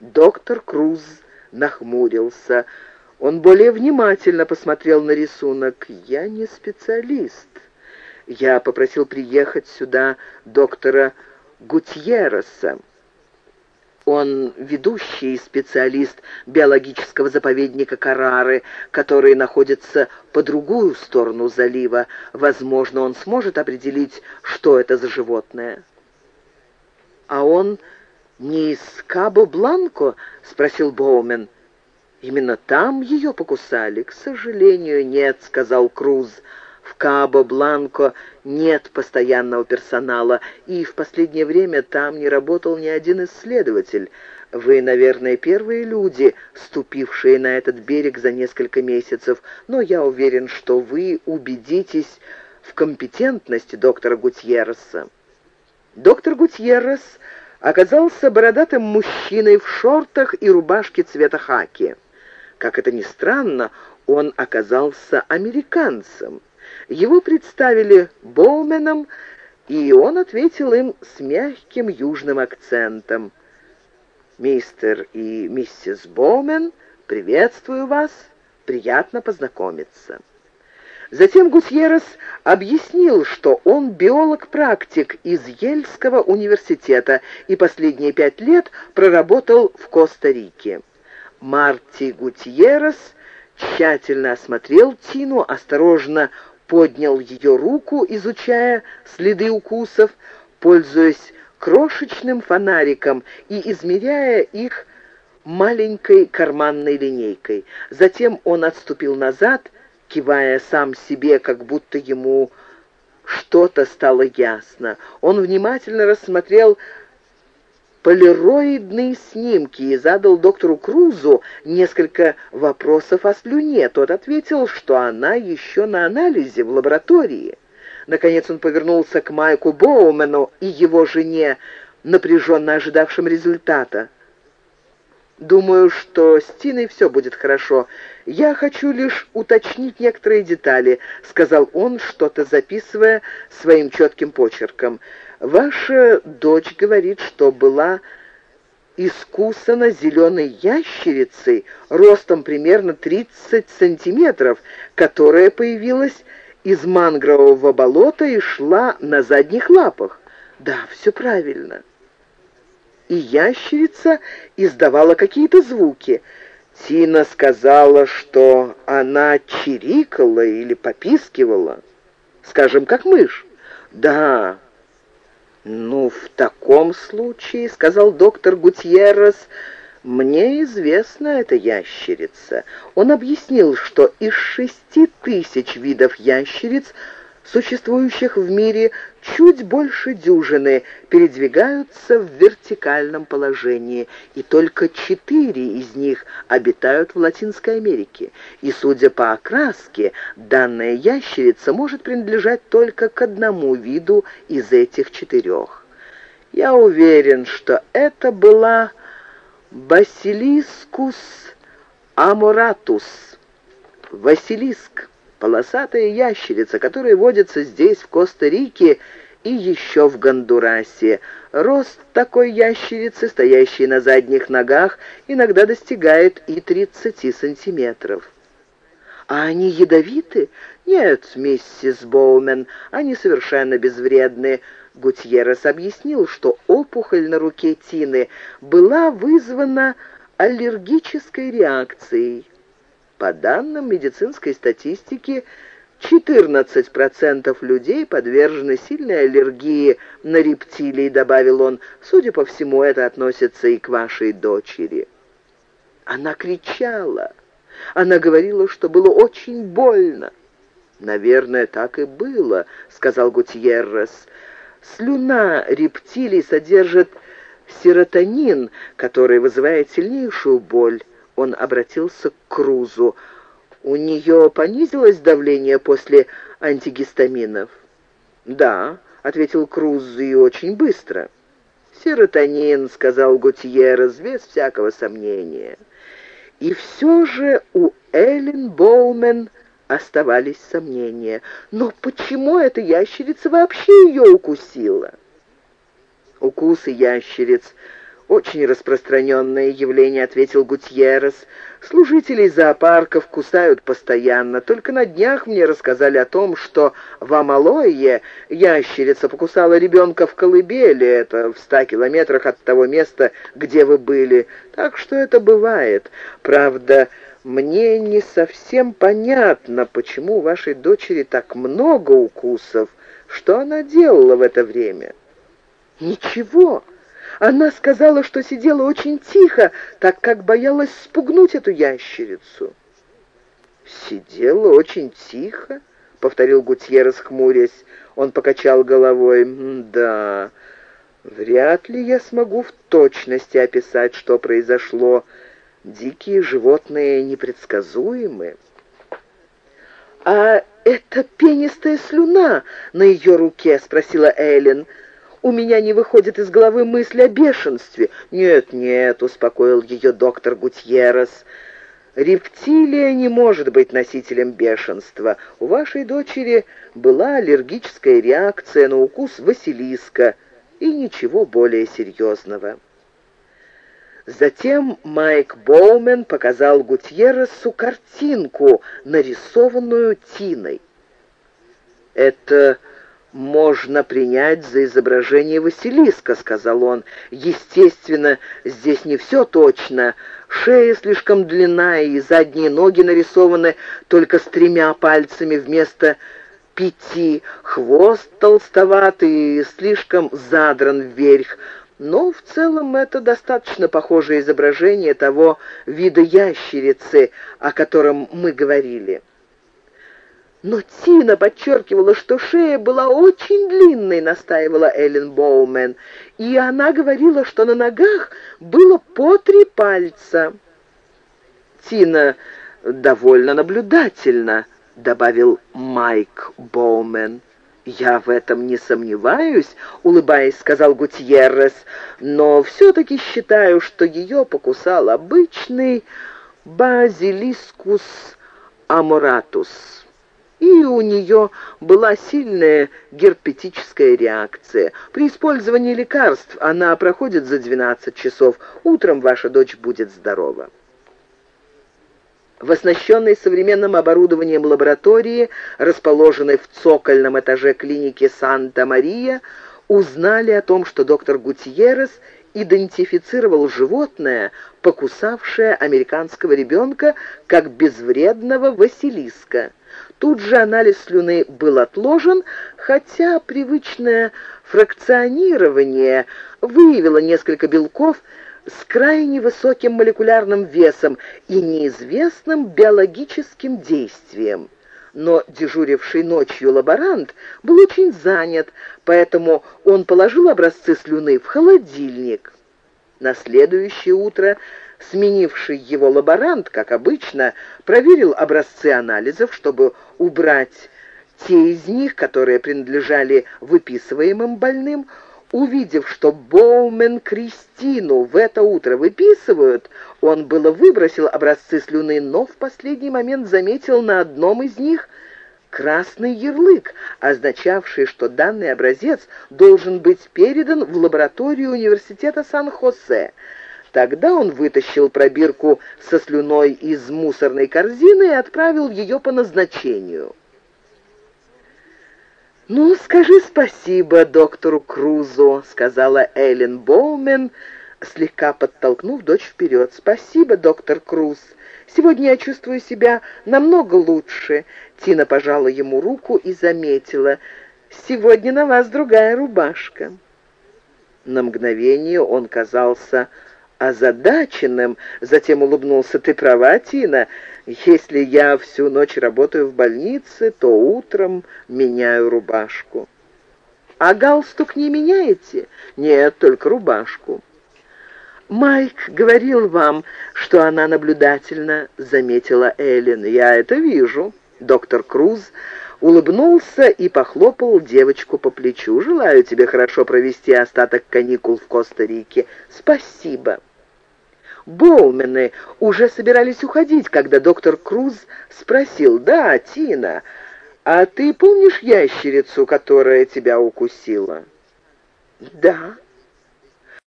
Доктор Круз нахмурился. Он более внимательно посмотрел на рисунок. «Я не специалист. Я попросил приехать сюда доктора Гутьереса. Он ведущий специалист биологического заповедника Карары, который находится по другую сторону залива. Возможно, он сможет определить, что это за животное. «А он не из Кабо-Бланко?» — спросил Боумен. «Именно там ее покусали?» «К сожалению, нет», — сказал Круз. В Кабо-Бланко нет постоянного персонала, и в последнее время там не работал ни один исследователь. Вы, наверное, первые люди, ступившие на этот берег за несколько месяцев, но я уверен, что вы убедитесь в компетентности доктора Гутьерреса. Доктор Гутьеррес оказался бородатым мужчиной в шортах и рубашке цвета хаки. Как это ни странно, он оказался американцем. Его представили Боуменом, и он ответил им с мягким южным акцентом. «Мистер и миссис Боумен, приветствую вас, приятно познакомиться». Затем Гутьеррес объяснил, что он биолог-практик из Ельского университета и последние пять лет проработал в Коста-Рике. Марти Гутьеррес тщательно осмотрел Тину, осторожно поднял ее руку, изучая следы укусов, пользуясь крошечным фонариком и измеряя их маленькой карманной линейкой. Затем он отступил назад, кивая сам себе, как будто ему что-то стало ясно. Он внимательно рассмотрел полироидные снимки и задал доктору Крузу несколько вопросов о слюне. Тот ответил, что она еще на анализе в лаборатории. Наконец он повернулся к Майку Боумену и его жене, напряженно ожидавшим результата. «Думаю, что с Тиной все будет хорошо. Я хочу лишь уточнить некоторые детали», — сказал он, что-то записывая своим четким почерком. Ваша дочь говорит, что была искусана зеленой ящерицей ростом примерно 30 сантиметров, которая появилась из мангрового болота и шла на задних лапах. Да, все правильно. И ящерица издавала какие-то звуки. Тина сказала, что она чирикала или попискивала, скажем, как мышь. Да, «Ну, в таком случае, — сказал доктор Гутьеррес, — мне известна эта ящерица. Он объяснил, что из шести тысяч видов ящериц существующих в мире чуть больше дюжины, передвигаются в вертикальном положении, и только четыре из них обитают в Латинской Америке. И, судя по окраске, данная ящерица может принадлежать только к одному виду из этих четырех. Я уверен, что это была Басилискус аморатус, Василиск полосатая ящерица, которая водится здесь, в Коста-Рике и еще в Гондурасе. Рост такой ящерицы, стоящей на задних ногах, иногда достигает и 30 сантиметров. «А они ядовиты?» «Нет, миссис Боумен, они совершенно безвредны». Гутьеррес объяснил, что опухоль на руке Тины была вызвана аллергической реакцией. По данным медицинской статистики, 14% людей подвержены сильной аллергии на рептилии, добавил он. Судя по всему, это относится и к вашей дочери. Она кричала. Она говорила, что было очень больно. «Наверное, так и было», — сказал Гутьеррес. «Слюна рептилий содержит серотонин, который вызывает сильнейшую боль. Он обратился к Крузу. «У нее понизилось давление после антигистаминов?» «Да», — ответил Круз, — «и очень быстро». «Серотонин», — сказал Гутьеррес, без всякого сомнения. И все же у Эллен Боумен оставались сомнения. Но почему эта ящерица вообще ее укусила? Укусы ящериц «Очень распространенное явление», — ответил Гутьеррес. «Служителей зоопарков кусают постоянно. Только на днях мне рассказали о том, что в Амалойе ящерица покусала ребенка в колыбели. Это в ста километрах от того места, где вы были. Так что это бывает. Правда, мне не совсем понятно, почему у вашей дочери так много укусов. Что она делала в это время?» «Ничего». Она сказала, что сидела очень тихо, так как боялась спугнуть эту ящерицу. «Сидела очень тихо?» — повторил Гутьеррес, хмурясь. Он покачал головой. «Да, вряд ли я смогу в точности описать, что произошло. Дикие животные непредсказуемы». «А это пенистая слюна на ее руке?» — спросила Эллен. У меня не выходит из головы мысль о бешенстве. Нет, нет, успокоил ее доктор Гутьеррес. Рептилия не может быть носителем бешенства. У вашей дочери была аллергическая реакция на укус Василиска и ничего более серьезного. Затем Майк Боумен показал Гутьерресу картинку, нарисованную Тиной. Это можно принять за изображение Василиска», — сказал он. «Естественно, здесь не все точно. Шея слишком длинная, и задние ноги нарисованы только с тремя пальцами вместо пяти. Хвост толстоватый и слишком задран вверх. Но в целом это достаточно похожее изображение того вида ящерицы, о котором мы говорили». «Но Тина подчеркивала, что шея была очень длинной», — настаивала Эллен Боумен. «И она говорила, что на ногах было по три пальца». «Тина довольно наблюдательна», — добавил Майк Боумен. «Я в этом не сомневаюсь», — улыбаясь, сказал Гутьеррес, «но все-таки считаю, что ее покусал обычный базилискус аморатус» и у нее была сильная герпетическая реакция. При использовании лекарств она проходит за 12 часов. Утром ваша дочь будет здорова. В оснащенной современным оборудованием лаборатории, расположенной в цокольном этаже клиники Санта-Мария, узнали о том, что доктор Гутьеррес идентифицировал животное, покусавшее американского ребенка, как безвредного Василиска. Тут же анализ слюны был отложен, хотя привычное фракционирование выявило несколько белков с крайне высоким молекулярным весом и неизвестным биологическим действием. Но дежуривший ночью лаборант был очень занят, поэтому он положил образцы слюны в холодильник. На следующее утро Сменивший его лаборант, как обычно, проверил образцы анализов, чтобы убрать те из них, которые принадлежали выписываемым больным, Увидев, что Боумен Кристину в это утро выписывают, он было выбросил образцы слюны, но в последний момент заметил на одном из них красный ярлык, означавший, что данный образец должен быть передан в лабораторию университета Сан-Хосе. Тогда он вытащил пробирку со слюной из мусорной корзины и отправил ее по назначению. «Ну, скажи спасибо доктору Крузу», — сказала Эллен Боумен, слегка подтолкнув дочь вперед. «Спасибо, доктор Круз. Сегодня я чувствую себя намного лучше». Тина пожала ему руку и заметила. «Сегодня на вас другая рубашка». На мгновение он казался озадаченным, затем улыбнулся. «Ты права, Тина. Если я всю ночь работаю в больнице, то утром меняю рубашку». «А галстук не меняете?» «Нет, только рубашку». «Майк говорил вам, что она наблюдательна», — заметила Эллен. «Я это вижу». Доктор Круз улыбнулся и похлопал девочку по плечу. «Желаю тебе хорошо провести остаток каникул в Коста-Рике. Спасибо». Боумены уже собирались уходить, когда доктор Круз спросил, «Да, Тина, а ты помнишь ящерицу, которая тебя укусила?» «Да»,